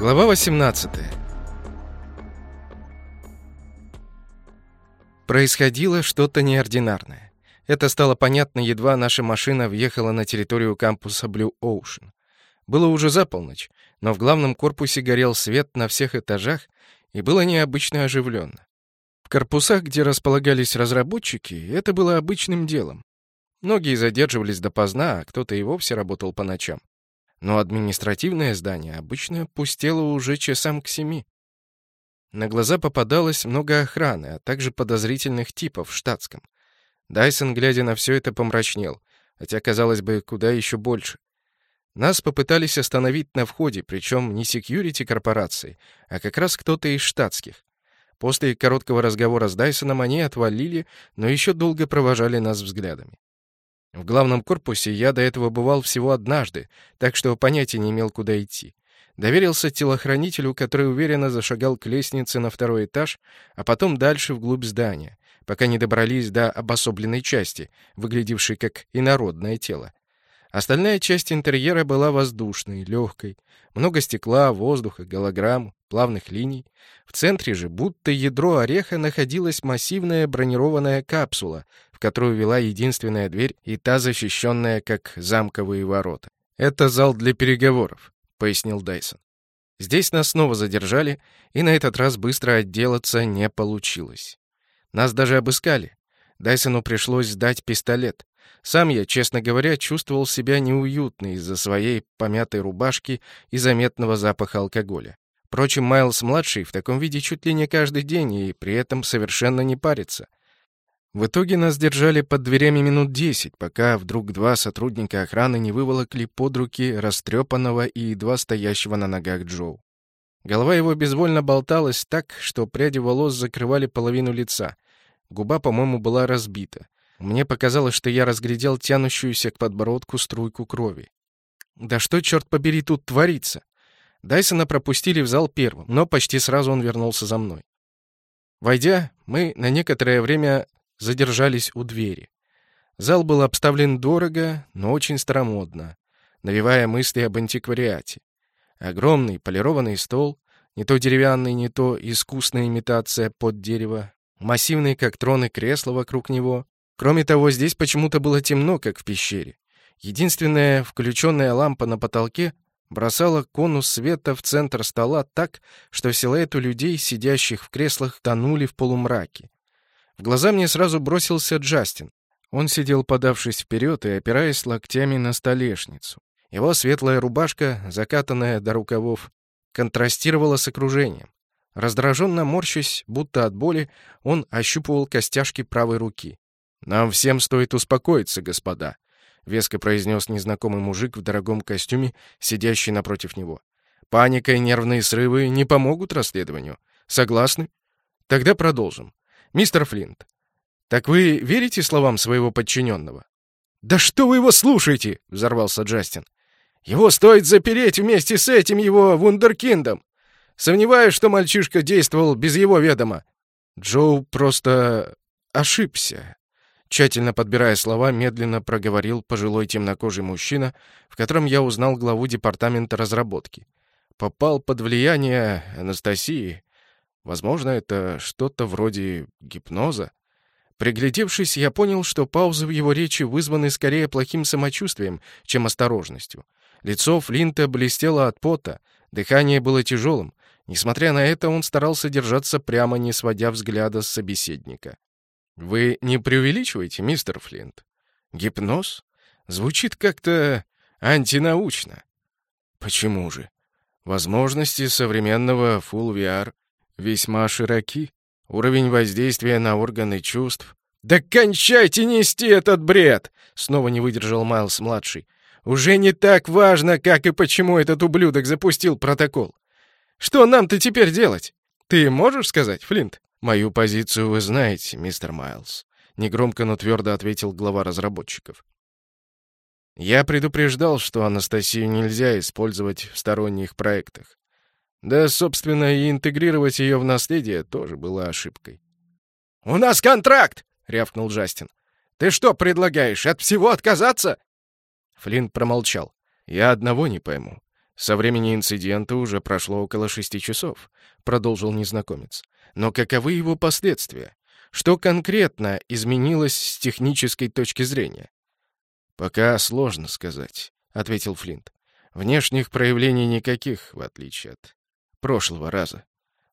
Глава 18 Происходило что-то неординарное. Это стало понятно, едва наша машина въехала на территорию кампуса Blue Ocean. Было уже за полночь, но в главном корпусе горел свет на всех этажах, и было необычно оживленно. В корпусах, где располагались разработчики, это было обычным делом. Многие задерживались допоздна, а кто-то и вовсе работал по ночам но административное здание обычно пустело уже часам к семи. На глаза попадалось много охраны, а также подозрительных типов в штатском. Дайсон, глядя на все это, помрачнел, хотя, казалось бы, куда еще больше. Нас попытались остановить на входе, причем не секьюрити корпорации, а как раз кто-то из штатских. После короткого разговора с Дайсоном они отвалили, но еще долго провожали нас взглядами. В главном корпусе я до этого бывал всего однажды, так что понятия не имел, куда идти. Доверился телохранителю, который уверенно зашагал к лестнице на второй этаж, а потом дальше вглубь здания, пока не добрались до обособленной части, выглядевшей как инородное тело. Остальная часть интерьера была воздушной, легкой. Много стекла, воздуха, голограмм, плавных линий. В центре же, будто ядро ореха, находилась массивная бронированная капсула, в которую вела единственная дверь и та защищенная, как замковые ворота. «Это зал для переговоров», — пояснил Дайсон. Здесь нас снова задержали, и на этот раз быстро отделаться не получилось. Нас даже обыскали. Дайсону пришлось сдать пистолет. Сам я, честно говоря, чувствовал себя неуютно из-за своей помятой рубашки и заметного запаха алкоголя. Впрочем, Майлз-младший в таком виде чуть ли не каждый день и при этом совершенно не парится. В итоге нас держали под дверями минут десять, пока вдруг два сотрудника охраны не выволокли под руки растрепанного и едва стоящего на ногах Джоу. Голова его безвольно болталась так, что пряди волос закрывали половину лица. Губа, по-моему, была разбита. Мне показалось, что я разглядел тянущуюся к подбородку струйку крови. Да что, черт побери, тут творится? Дайсона пропустили в зал первым, но почти сразу он вернулся за мной. Войдя, мы на некоторое время задержались у двери. Зал был обставлен дорого, но очень старомодно, навевая мысли об антиквариате. Огромный полированный стол, не то деревянный, не то искусная имитация под дерево, массивные, как троны, кресла вокруг него, Кроме того, здесь почему-то было темно, как в пещере. Единственная включенная лампа на потолке бросала конус света в центр стола так, что силуэты людей, сидящих в креслах, тонули в полумраке. В глаза мне сразу бросился Джастин. Он сидел, подавшись вперед и опираясь локтями на столешницу. Его светлая рубашка, закатанная до рукавов, контрастировала с окружением. Раздраженно морщась, будто от боли, он ощупывал костяшки правой руки. «Нам всем стоит успокоиться, господа», — веско произнес незнакомый мужик в дорогом костюме, сидящий напротив него. «Паника и нервные срывы не помогут расследованию. Согласны? Тогда продолжим. Мистер Флинт, так вы верите словам своего подчиненного?» «Да что вы его слушаете?» — взорвался Джастин. «Его стоит запереть вместе с этим его вундеркиндом. Сомневаюсь, что мальчишка действовал без его ведома». Джоу просто ошибся. Тщательно подбирая слова, медленно проговорил пожилой темнокожий мужчина, в котором я узнал главу департамента разработки. Попал под влияние Анастасии. Возможно, это что-то вроде гипноза. Приглядевшись, я понял, что паузы в его речи вызваны скорее плохим самочувствием, чем осторожностью. Лицо Флинта блестело от пота, дыхание было тяжелым. Несмотря на это, он старался держаться прямо, не сводя взгляда с собеседника. Вы не преувеличиваете, мистер Флинт? Гипноз? Звучит как-то антинаучно. Почему же? Возможности современного Full VR весьма широки. Уровень воздействия на органы чувств. «Да кончайте нести этот бред!» Снова не выдержал Майлз-младший. «Уже не так важно, как и почему этот ублюдок запустил протокол. Что нам-то теперь делать? Ты можешь сказать, Флинт?» «Мою позицию вы знаете, мистер Майлз», — негромко, но твердо ответил глава разработчиков. «Я предупреждал, что Анастасию нельзя использовать в сторонних проектах. Да, собственно, и интегрировать ее в наследие тоже было ошибкой». «У нас контракт!» — рявкнул Джастин. «Ты что предлагаешь, от всего отказаться?» Флинн промолчал. «Я одного не пойму. Со времени инцидента уже прошло около шести часов, продолжил незнакомец. Но каковы его последствия? Что конкретно изменилось с технической точки зрения? Пока сложно сказать, ответил Флинт. Внешних проявлений никаких, в отличие от прошлого раза.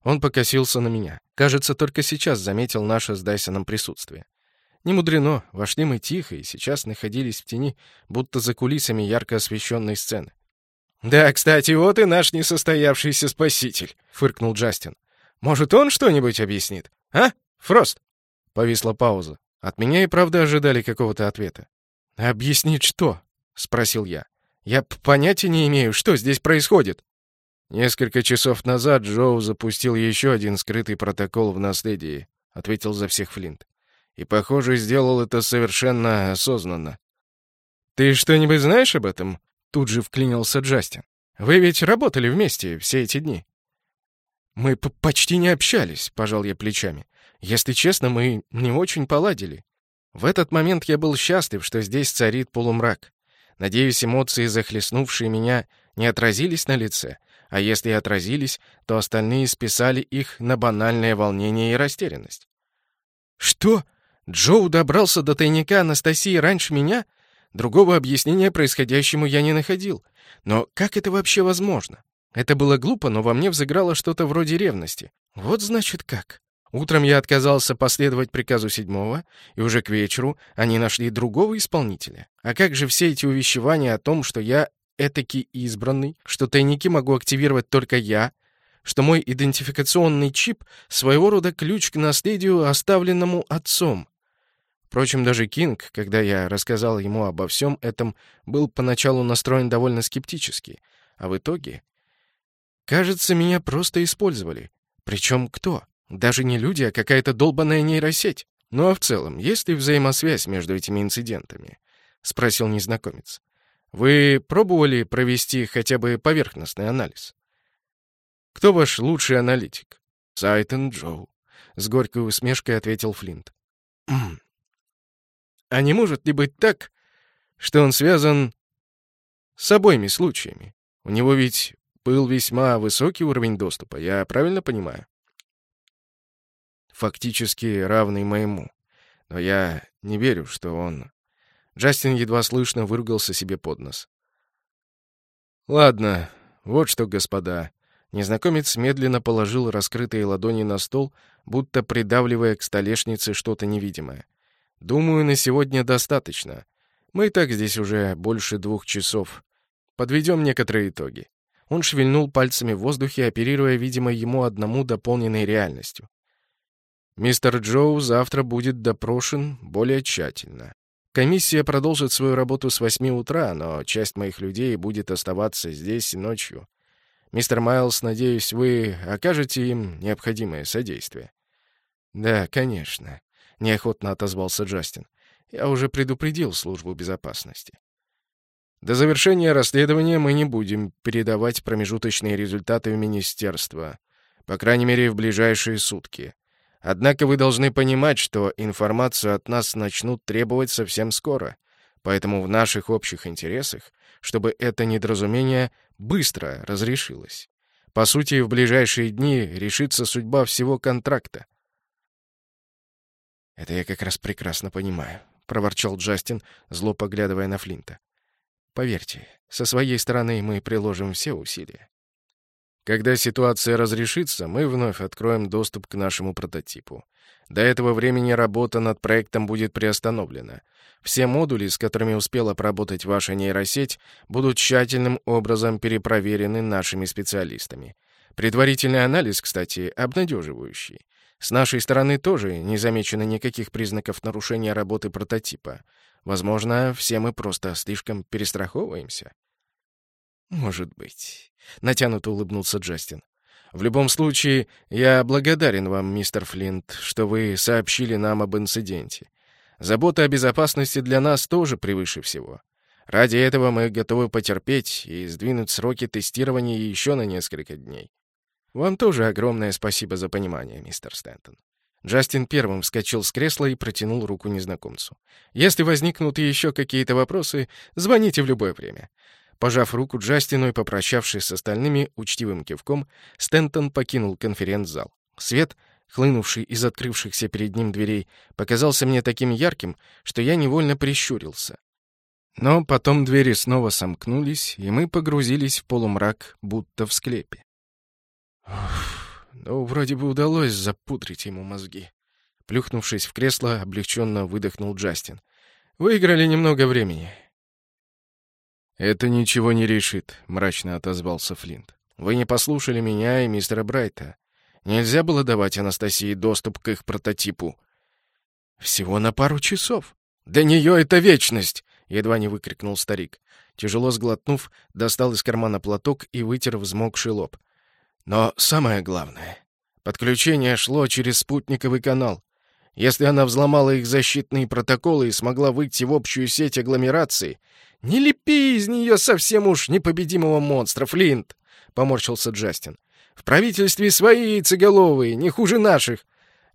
Он покосился на меня. Кажется, только сейчас заметил наше с Дайсоном присутствие. Не мудрено, вошли мы тихо и сейчас находились в тени, будто за кулисами ярко освещенной сцены. «Да, кстати, вот и наш несостоявшийся спаситель», — фыркнул Джастин. «Может, он что-нибудь объяснит? А, Фрост?» Повисла пауза. От меня и правда ожидали какого-то ответа. «Объяснить что?» — спросил я. «Я понятия не имею, что здесь происходит». «Несколько часов назад Джоу запустил еще один скрытый протокол в наследии», — ответил за всех Флинт. «И, похоже, сделал это совершенно осознанно». «Ты что-нибудь знаешь об этом?» — тут же вклинился Джастин. «Вы ведь работали вместе все эти дни». «Мы почти не общались», — пожал я плечами. «Если честно, мы не очень поладили. В этот момент я был счастлив, что здесь царит полумрак. Надеюсь, эмоции, захлестнувшие меня, не отразились на лице, а если и отразились, то остальные списали их на банальное волнение и растерянность. «Что? Джоу добрался до тайника Анастасии раньше меня?» Другого объяснения происходящему я не находил. Но как это вообще возможно? Это было глупо, но во мне взыграло что-то вроде ревности. Вот значит как. Утром я отказался последовать приказу седьмого, и уже к вечеру они нашли другого исполнителя. А как же все эти увещевания о том, что я этакий избранный, что тайники могу активировать только я, что мой идентификационный чип — своего рода ключ к наследию, оставленному отцом. Впрочем, даже Кинг, когда я рассказал ему обо всем этом, был поначалу настроен довольно скептически, а в итоге... Кажется, меня просто использовали. Причем кто? Даже не люди, а какая-то долбанная нейросеть. Ну а в целом, есть ли взаимосвязь между этими инцидентами? Спросил незнакомец. Вы пробовали провести хотя бы поверхностный анализ? Кто ваш лучший аналитик? Сайтон Джоу. С горькой усмешкой ответил Флинт. А не может ли быть так, что он связан с обоими случаями? У него ведь был весьма высокий уровень доступа, я правильно понимаю? Фактически равный моему. Но я не верю, что он Джастин едва слышно выругался себе под нос. «Ладно, вот что, господа». Незнакомец медленно положил раскрытые ладони на стол, будто придавливая к столешнице что-то невидимое. «Думаю, на сегодня достаточно. Мы и так здесь уже больше двух часов. Подведем некоторые итоги». Он шевельнул пальцами в воздухе, оперируя, видимо, ему одному дополненной реальностью. «Мистер Джоу завтра будет допрошен более тщательно. Комиссия продолжит свою работу с 8 утра, но часть моих людей будет оставаться здесь ночью. Мистер Майлз, надеюсь, вы окажете им необходимое содействие. Да, конечно, неохотно отозвался Джастин. Я уже предупредил службу безопасности. До завершения расследования мы не будем передавать промежуточные результаты в министерство, по крайней мере, в ближайшие сутки. Однако вы должны понимать, что информацию от нас начнут требовать совсем скоро. Поэтому в наших общих интересах, чтобы это недоразумение быстро разрешилось. По сути, в ближайшие дни решится судьба всего контракта. «Это я как раз прекрасно понимаю», — проворчал Джастин, зло поглядывая на Флинта. «Поверьте, со своей стороны мы приложим все усилия. Когда ситуация разрешится, мы вновь откроем доступ к нашему прототипу. До этого времени работа над проектом будет приостановлена. Все модули, с которыми успела поработать ваша нейросеть, будут тщательным образом перепроверены нашими специалистами. Предварительный анализ, кстати, обнадеживающий. С нашей стороны тоже не замечено никаких признаков нарушения работы прототипа. Возможно, все мы просто слишком перестраховываемся. «Может быть», — натянуто улыбнулся Джастин. «В любом случае, я благодарен вам, мистер Флинт, что вы сообщили нам об инциденте. Забота о безопасности для нас тоже превыше всего. Ради этого мы готовы потерпеть и сдвинуть сроки тестирования еще на несколько дней. Вам тоже огромное спасибо за понимание, мистер Стэнтон». Джастин первым вскочил с кресла и протянул руку незнакомцу. «Если возникнут еще какие-то вопросы, звоните в любое время. Пожав руку Джастину и попрощавшись с остальными учтивым кивком, Стентон покинул конференц-зал. Свет, хлынувший из открывшихся перед ним дверей, показался мне таким ярким, что я невольно прищурился. Но потом двери снова сомкнулись, и мы погрузились в полумрак, будто в склепе. Уф, ну, вроде бы удалось запудрить ему мозги. Плюхнувшись в кресло, облегченно выдохнул Джастин. Выиграли немного времени. «Это ничего не решит», — мрачно отозвался Флинт. «Вы не послушали меня и мистера Брайта. Нельзя было давать Анастасии доступ к их прототипу». «Всего на пару часов». «Для нее это вечность!» — едва не выкрикнул старик. Тяжело сглотнув, достал из кармана платок и вытер взмокший лоб. «Но самое главное, подключение шло через спутниковый канал. Если она взломала их защитные протоколы и смогла выйти в общую сеть агломерации, «Не лепи из нее совсем уж непобедимого монстра, Флинт!» — поморщился Джастин. «В правительстве свои яйцеголовые, не хуже наших.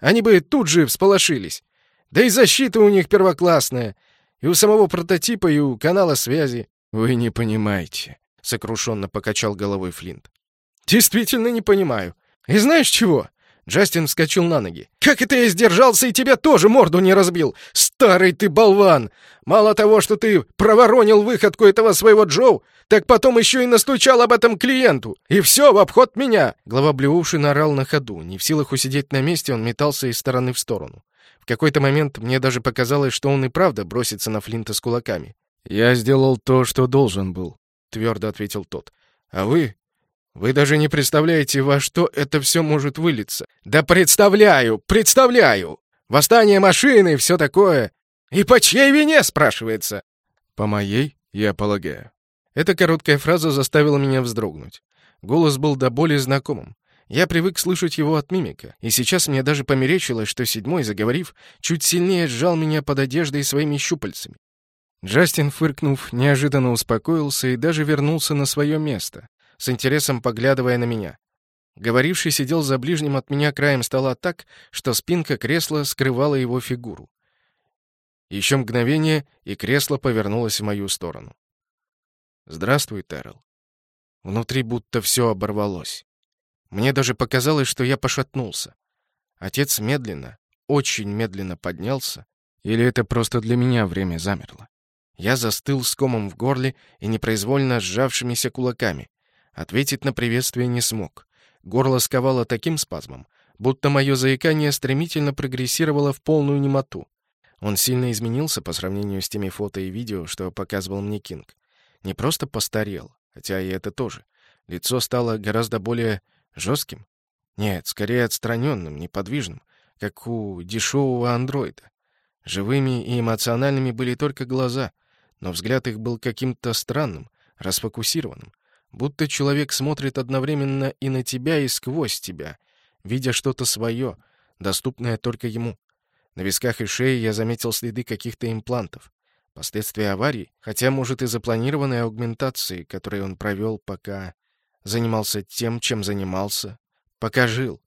Они бы тут же всполошились. Да и защита у них первоклассная. И у самого прототипа, и у канала связи». «Вы не понимаете», — сокрушенно покачал головой Флинт. «Действительно не понимаю. И знаешь чего? Джастин вскочил на ноги. «Как это я сдержался и тебя тоже морду не разбил? Старый ты болван! Мало того, что ты проворонил выходку этого своего Джоу, так потом еще и настучал об этом клиенту. И все в обход меня!» Глава Блюуши нарал на ходу. Не в силах усидеть на месте, он метался из стороны в сторону. В какой-то момент мне даже показалось, что он и правда бросится на Флинта с кулаками. «Я сделал то, что должен был», — твердо ответил тот. «А вы вы даже не представляете, во что это все может вылиться. Да представляю, представляю! Восстание машины и все такое. И по чьей вине, спрашивается? По моей, я полагаю. Эта короткая фраза заставила меня вздрогнуть. Голос был до боли знакомым. Я привык слышать его от мимика, и сейчас мне даже померещилось, что седьмой, заговорив, чуть сильнее сжал меня под одеждой своими щупальцами. Джастин, фыркнув, неожиданно успокоился и даже вернулся на свое место, с интересом поглядывая на меня. Говоривший сидел за ближним от меня краем стола так, что спинка кресла скрывала его фигуру. Еще мгновение, и кресло повернулось в мою сторону. «Здравствуй, Террел». Внутри будто все оборвалось. Мне даже показалось, что я пошатнулся. Отец медленно, очень медленно поднялся. Или это просто для меня время замерло? Я застыл с комом в горле и непроизвольно сжавшимися кулаками. Ответить на приветствие не смог. Горло сковало таким спазмом, будто мое заикание стремительно прогрессировало в полную немоту. Он сильно изменился по сравнению с теми фото и видео, что показывал мне Кинг. Не просто постарел, хотя и это тоже. Лицо стало гораздо более жестким. Нет, скорее отстраненным, неподвижным, как у дешевого андроида. Живыми и эмоциональными были только глаза, но взгляд их был каким-то странным, расфокусированным, Будто человек смотрит одновременно и на тебя, и сквозь тебя, видя что-то свое, доступное только ему. На висках и шее я заметил следы каких-то имплантов. Последствия аварии, хотя, может, и запланированной аугментации, которой он провел, пока занимался тем, чем занимался, пока жил,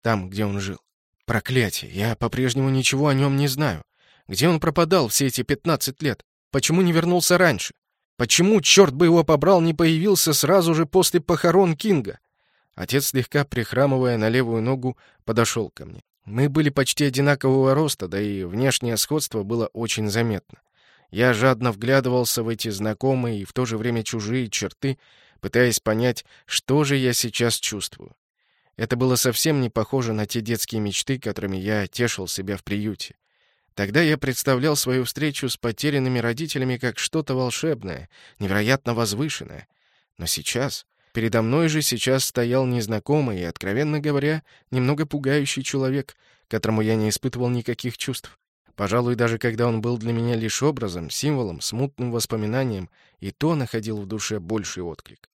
там, где он жил. Проклятие, я по-прежнему ничего о нем не знаю. Где он пропадал все эти пятнадцать лет? Почему не вернулся раньше? Почему, черт бы его побрал, не появился сразу же после похорон Кинга? Отец, слегка прихрамывая на левую ногу, подошел ко мне. Мы были почти одинакового роста, да и внешнее сходство было очень заметно. Я жадно вглядывался в эти знакомые и в то же время чужие черты, пытаясь понять, что же я сейчас чувствую. Это было совсем не похоже на те детские мечты, которыми я тешил себя в приюте. Тогда я представлял свою встречу с потерянными родителями как что-то волшебное, невероятно возвышенное. Но сейчас... Передо мной же сейчас стоял незнакомый и, откровенно говоря, немного пугающий человек, которому я не испытывал никаких чувств. Пожалуй, даже когда он был для меня лишь образом, символом, смутным воспоминанием, и то находил в душе больший отклик.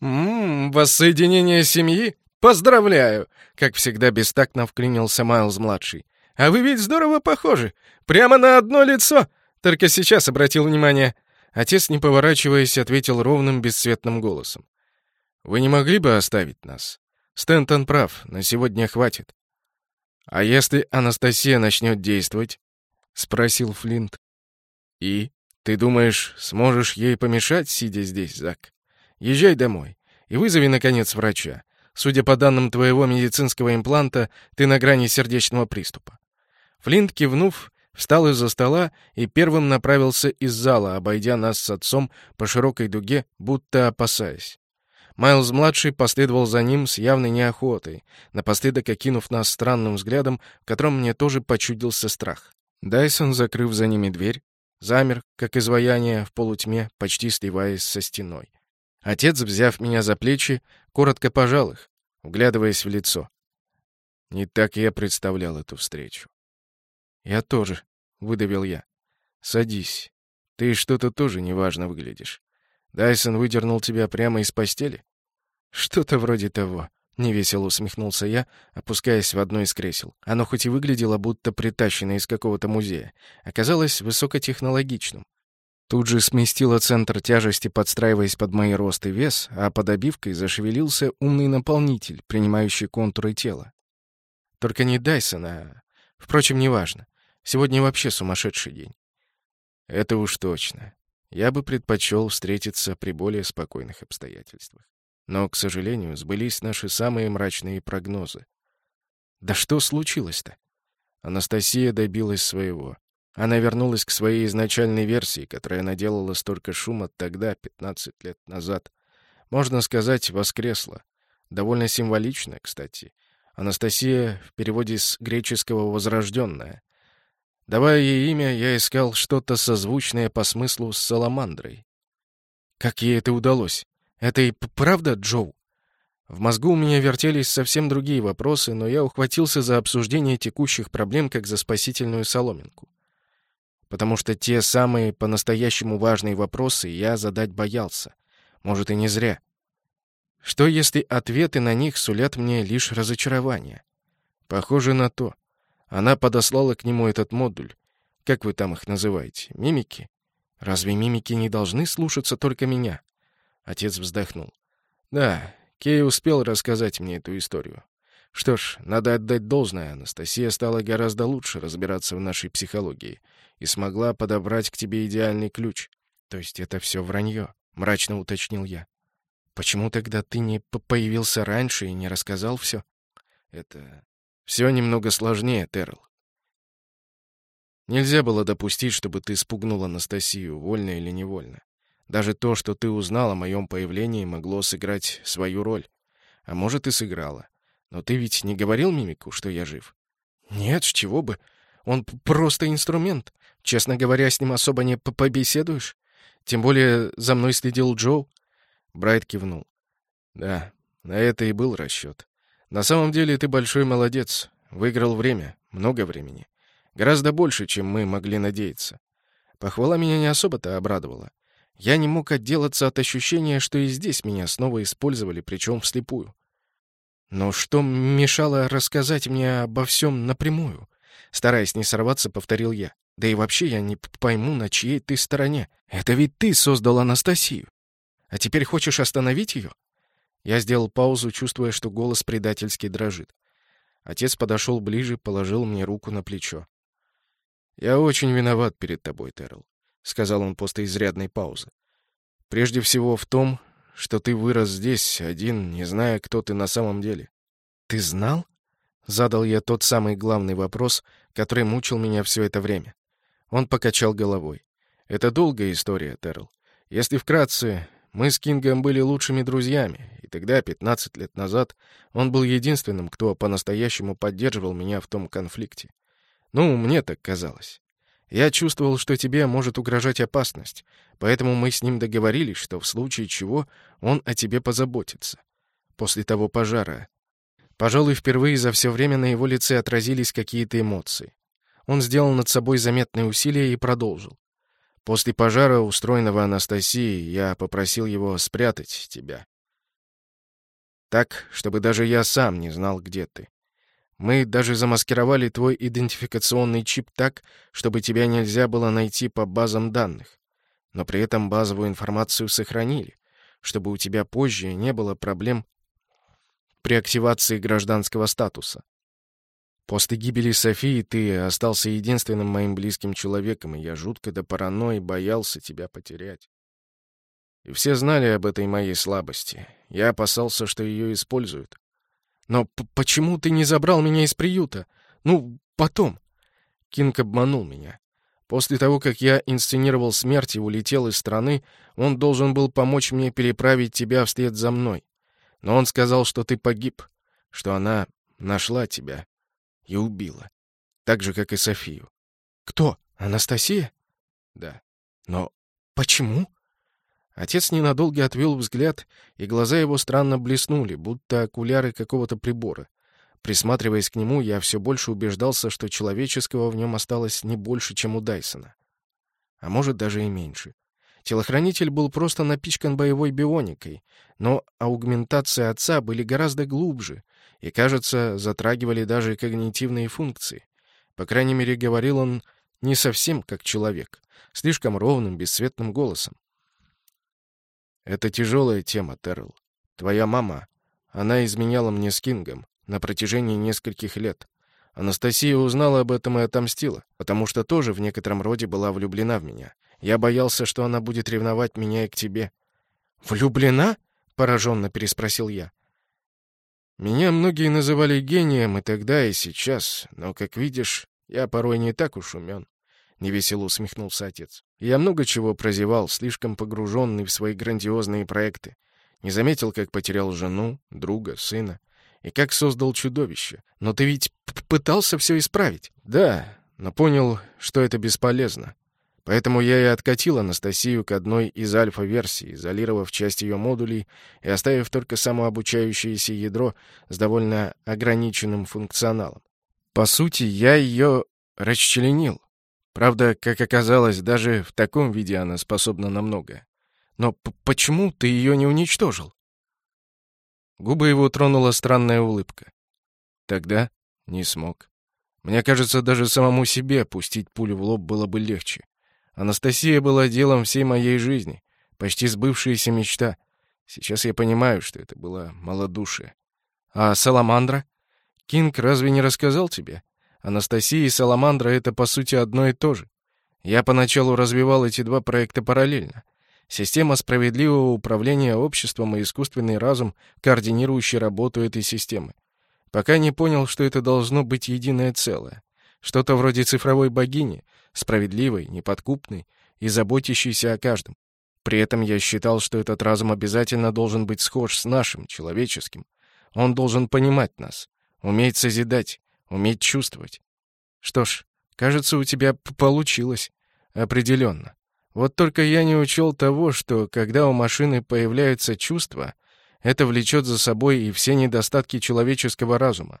«Ммм, воссоединение семьи? Поздравляю!» Как всегда бестактно вклинился Майлз-младший. А вы ведь здорово похожи. Прямо на одно лицо. Только сейчас обратил внимание. Отец, не поворачиваясь, ответил ровным, бесцветным голосом. Вы не могли бы оставить нас? Стентон прав, на сегодня хватит. А если Анастасия начнет действовать? Спросил Флинт. И? Ты думаешь, сможешь ей помешать, сидя здесь, Зак? Езжай домой и вызови, наконец, врача. Судя по данным твоего медицинского импланта, ты на грани сердечного приступа». Флинт, кивнув, встал из-за стола и первым направился из зала, обойдя нас с отцом по широкой дуге, будто опасаясь. Майлз-младший последовал за ним с явной неохотой, напоследок окинув нас странным взглядом, в котором мне тоже почудился страх. Дайсон, закрыв за ними дверь, замер, как изваяние в полутьме, почти сливаясь со стеной. Отец, взяв меня за плечи, коротко пожал их, вглядываясь в лицо. Не так я представлял эту встречу. «Я тоже», — выдавил я. «Садись. Ты что-то тоже неважно выглядишь. Дайсон выдернул тебя прямо из постели?» «Что-то вроде того», — невесело усмехнулся я, опускаясь в одно из кресел. Оно хоть и выглядело, будто притащено из какого-то музея, оказалось высокотехнологичным. Тут же сместила центр тяжести, подстраиваясь под мои рост и вес, а под обивкой зашевелился умный наполнитель, принимающий контуры тела. Только не Дайсон, а... Впрочем, неважно. Сегодня вообще сумасшедший день. Это уж точно. Я бы предпочел встретиться при более спокойных обстоятельствах. Но, к сожалению, сбылись наши самые мрачные прогнозы. Да что случилось-то? Анастасия добилась своего. Она вернулась к своей изначальной версии, которая наделала столько шума тогда, 15 лет назад. Можно сказать, воскресла. Довольно символично, кстати. Анастасия в переводе с греческого «возрожденная». Давая ей имя, я искал что-то созвучное по смыслу с Саламандрой. Как ей это удалось? Это и правда Джоу? В мозгу у меня вертелись совсем другие вопросы, но я ухватился за обсуждение текущих проблем как за спасительную соломинку потому что те самые по-настоящему важные вопросы я задать боялся. Может, и не зря. Что, если ответы на них сулят мне лишь разочарование? Похоже на то. Она подослала к нему этот модуль. Как вы там их называете? Мимики? Разве мимики не должны слушаться только меня? Отец вздохнул. Да, Кей успел рассказать мне эту историю. Что ж, надо отдать должное, Анастасия стала гораздо лучше разбираться в нашей психологии и смогла подобрать к тебе идеальный ключ. То есть это все вранье, мрачно уточнил я. Почему тогда ты не появился раньше и не рассказал все? Это все немного сложнее, Терл. Нельзя было допустить, чтобы ты спугнул Анастасию, вольно или невольно. Даже то, что ты узнал о моем появлении, могло сыграть свою роль. А может, и сыграло. Но ты ведь не говорил мимику, что я жив? Нет, с чего бы. Он просто инструмент. Честно говоря, с ним особо не побеседуешь. Тем более за мной следил Джо. Брайт кивнул. Да, на это и был расчет. На самом деле ты большой молодец. Выиграл время, много времени. Гораздо больше, чем мы могли надеяться. Похвала меня не особо-то обрадовала. Я не мог отделаться от ощущения, что и здесь меня снова использовали, причем вслепую. Но что мешало рассказать мне обо всем напрямую? Стараясь не сорваться, повторил я. Да и вообще я не пойму, на чьей ты стороне. Это ведь ты создал Анастасию. А теперь хочешь остановить ее? Я сделал паузу, чувствуя, что голос предательски дрожит. Отец подошел ближе, положил мне руку на плечо. «Я очень виноват перед тобой, Террell», — сказал он после изрядной паузы. «Прежде всего в том, что ты вырос здесь, один, не зная, кто ты на самом деле. Ты знал? Задал я тот самый главный вопрос, который мучил меня все это время. Он покачал головой. Это долгая история, Террell. Если вкратце, мы с Кингом были лучшими друзьями, и тогда, 15 лет назад, он был единственным, кто по-настоящему поддерживал меня в том конфликте. Ну, мне так казалось. Я чувствовал, что тебе может угрожать опасность, поэтому мы с ним договорились, что в случае чего он о тебе позаботится. После того пожара. Пожалуй, впервые за все время на его лице отразились какие-то эмоции. Он сделал над собой заметные усилия и продолжил. После пожара, устроенного Анастасией, я попросил его спрятать тебя. Так, чтобы даже я сам не знал, где ты. Мы даже замаскировали твой идентификационный чип так, чтобы тебя нельзя было найти по базам данных. Но при этом базовую информацию сохранили, чтобы у тебя позже не было проблем при активации гражданского статуса. После гибели Софии ты остался единственным моим близким человеком, и я жутко до паранойи боялся тебя потерять. И все знали об этой моей слабости. Я опасался, что ее используют. Но почему ты не забрал меня из приюта? Ну, потом. Кинг обманул меня. После того, как я инсценировал смерть и улетел из страны, он должен был помочь мне переправить тебя вслед за мной. Но он сказал, что ты погиб, что она нашла тебя и убила. Так же, как и Софию. Кто? Анастасия? Да. Но почему? Отец ненадолго отвел взгляд, и глаза его странно блеснули, будто окуляры какого-то прибора. Присматриваясь к нему, я все больше убеждался, что человеческого в нем осталось не больше, чем у Дайсона. А может, даже и меньше. Телохранитель был просто напичкан боевой бионикой, но аугментации отца были гораздо глубже и, кажется, затрагивали даже когнитивные функции. По крайней мере, говорил он не совсем как человек, слишком ровным, бесцветным голосом. «Это тяжелая тема, Террell. Твоя мама, она изменяла мне с Кингом на протяжении нескольких лет. Анастасия узнала об этом и отомстила, потому что тоже в некотором роде была влюблена в меня. Я боялся, что она будет ревновать меня и к тебе». «Влюблена?» — пораженно переспросил я. Меня многие называли гением и тогда, и сейчас, но, как видишь, я порой не так уж умен. Невесело усмехнулся отец. Я много чего прозевал, слишком погруженный в свои грандиозные проекты. Не заметил, как потерял жену, друга, сына. И как создал чудовище. Но ты ведь пытался все исправить. Да, но понял, что это бесполезно. Поэтому я и откатил Анастасию к одной из альфа-версий, изолировав часть ее модулей и оставив только самообучающееся ядро с довольно ограниченным функционалом. По сути, я ее расчленил. Правда, как оказалось, даже в таком виде она способна на многое. Но почему ты ее не уничтожил? Губы его тронула странная улыбка. Тогда не смог. Мне кажется, даже самому себе пустить пулю в лоб было бы легче. Анастасия была делом всей моей жизни, почти сбывшаяся мечта. Сейчас я понимаю, что это было малодушие. А Саламандра? Кинг разве не рассказал тебе? Анастасия и Саламандра — это, по сути, одно и то же. Я поначалу развивал эти два проекта параллельно. Система справедливого управления обществом и искусственный разум, координирующий работу этой системы. Пока не понял, что это должно быть единое целое. Что-то вроде цифровой богини, справедливой, неподкупной и заботящейся о каждом. При этом я считал, что этот разум обязательно должен быть схож с нашим, человеческим. Он должен понимать нас, уметь созидать, уметь чувствовать. Что ж, кажется, у тебя получилось. Определенно. Вот только я не учел того, что когда у машины появляются чувства, это влечет за собой и все недостатки человеческого разума.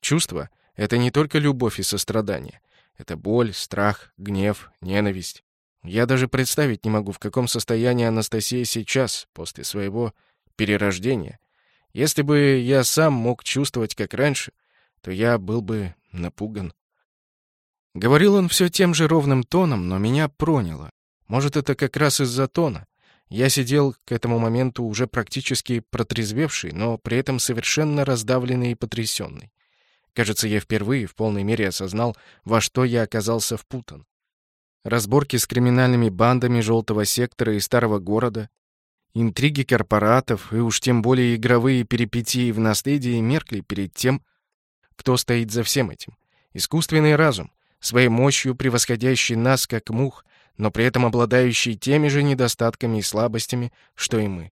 Чувства — это не только любовь и сострадание. Это боль, страх, гнев, ненависть. Я даже представить не могу, в каком состоянии Анастасия сейчас, после своего перерождения. Если бы я сам мог чувствовать, как раньше, то я был бы напуган. Говорил он все тем же ровным тоном, но меня проняло. Может, это как раз из-за тона. Я сидел к этому моменту уже практически протрезвевший, но при этом совершенно раздавленный и потрясенный. Кажется, я впервые в полной мере осознал, во что я оказался впутан. Разборки с криминальными бандами желтого сектора и старого города, интриги корпоратов и уж тем более игровые перипетии в наследии меркли перед тем, кто стоит за всем этим. Искусственный разум, своей мощью превосходящий нас как мух, но при этом обладающий теми же недостатками и слабостями, что и мы.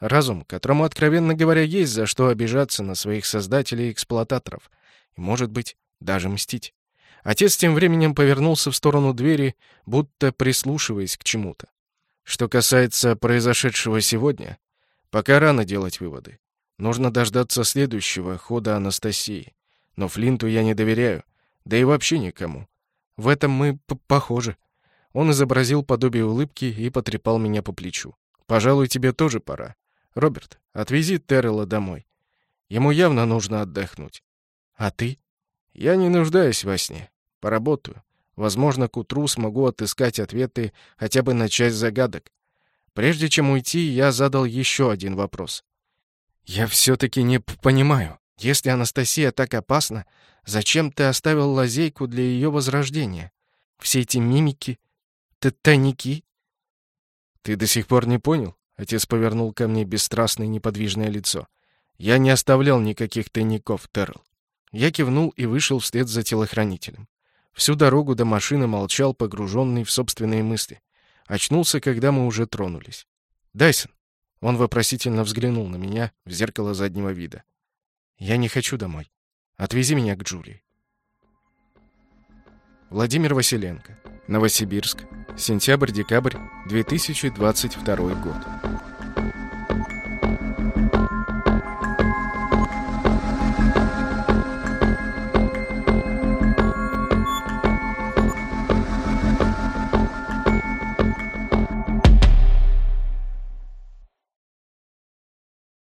Разум, которому, откровенно говоря, есть за что обижаться на своих создателей и эксплуататоров, и, может быть, даже мстить. Отец тем временем повернулся в сторону двери, будто прислушиваясь к чему-то. Что касается произошедшего сегодня, пока рано делать выводы. Нужно дождаться следующего хода Анастасии. Но Флинту я не доверяю, да и вообще никому. В этом мы похожи. Он изобразил подобие улыбки и потрепал меня по плечу. «Пожалуй, тебе тоже пора. Роберт, отвези Террела домой. Ему явно нужно отдохнуть. А ты? Я не нуждаюсь во сне. Поработаю. Возможно, к утру смогу отыскать ответы хотя бы на часть загадок. Прежде чем уйти, я задал еще один вопрос. «Я все-таки не понимаю. Если Анастасия так опасна, зачем ты оставил лазейку для ее возрождения? Все эти мимики, тайники. Ты до сих пор не понял? Отец повернул ко мне бесстрастное неподвижное лицо. Я не оставлял никаких тайников, Терл. Я кивнул и вышел вслед за телохранителем. Всю дорогу до машины молчал, погруженный в собственные мысли. Очнулся, когда мы уже тронулись. «Дайсон!» Он вопросительно взглянул на меня в зеркало заднего вида. «Я не хочу домой. Отвези меня к Джулии». Владимир Василенко. Новосибирск. Сентябрь-декабрь 2022 год.